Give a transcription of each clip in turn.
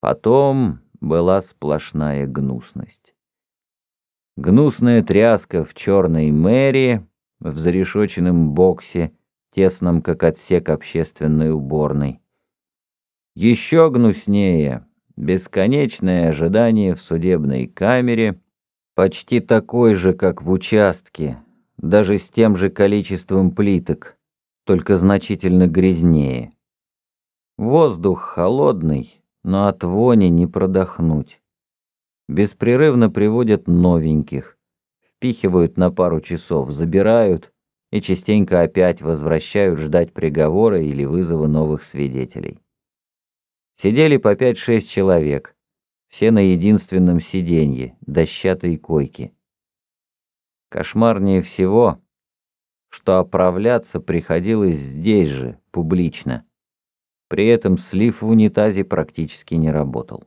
Потом была сплошная гнусность. Гнусная тряска в черной мэрии, в зарешоченном боксе, тесном, как отсек общественной уборной. Еще гнуснее — бесконечное ожидание в судебной камере, почти такой же, как в участке, даже с тем же количеством плиток, только значительно грязнее. Воздух холодный, но от вони не продохнуть. Беспрерывно приводят новеньких, впихивают на пару часов, забирают и частенько опять возвращают ждать приговора или вызова новых свидетелей. Сидели по пять-шесть человек, все на единственном сиденье, дощатой койки. Кошмарнее всего, что оправляться приходилось здесь же, публично. При этом слив в унитазе практически не работал.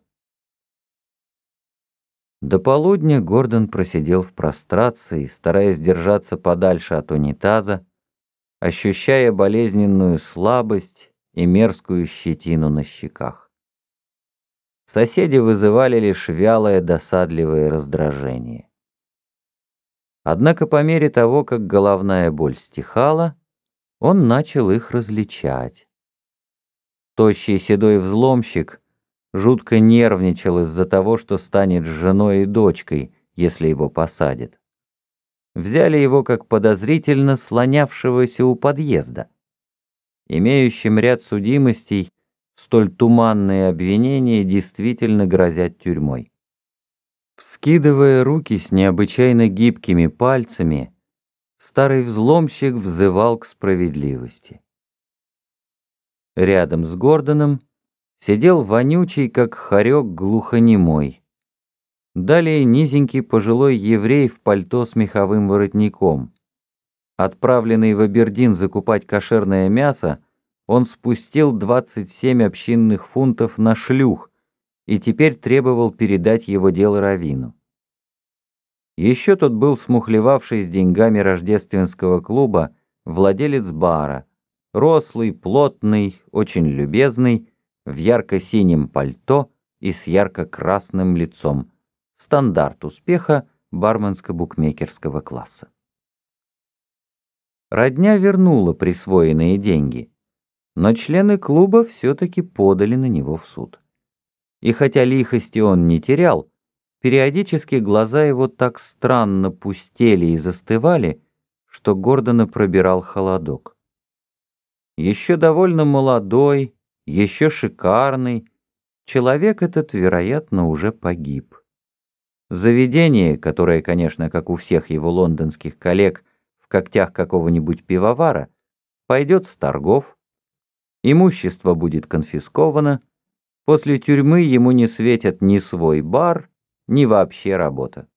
До полудня Гордон просидел в прострации, стараясь держаться подальше от унитаза, ощущая болезненную слабость и мерзкую щетину на щеках. Соседи вызывали лишь вялое досадливое раздражение. Однако по мере того, как головная боль стихала, он начал их различать. Тощий седой взломщик жутко нервничал из-за того, что станет женой и дочкой, если его посадят. Взяли его как подозрительно слонявшегося у подъезда. Имеющим ряд судимостей, столь туманные обвинения действительно грозят тюрьмой. Вскидывая руки с необычайно гибкими пальцами, старый взломщик взывал к справедливости. Рядом с Гордоном сидел вонючий, как хорек, глухонемой. Далее низенький пожилой еврей в пальто с меховым воротником. Отправленный в Абердин закупать кошерное мясо, он спустил 27 общинных фунтов на шлюх, и теперь требовал передать его дело Равину. Еще тут был смухлевавший с деньгами рождественского клуба владелец бара, рослый, плотный, очень любезный, в ярко-синем пальто и с ярко-красным лицом. Стандарт успеха барменско-букмекерского класса. Родня вернула присвоенные деньги, но члены клуба все-таки подали на него в суд и хотя лихости он не терял, периодически глаза его так странно пустели и застывали, что Гордона пробирал холодок. Еще довольно молодой, еще шикарный, человек этот, вероятно, уже погиб. Заведение, которое, конечно, как у всех его лондонских коллег, в когтях какого-нибудь пивовара, пойдет с торгов, имущество будет конфисковано, После тюрьмы ему не светят ни свой бар, ни вообще работа.